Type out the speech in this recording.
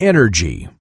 energy.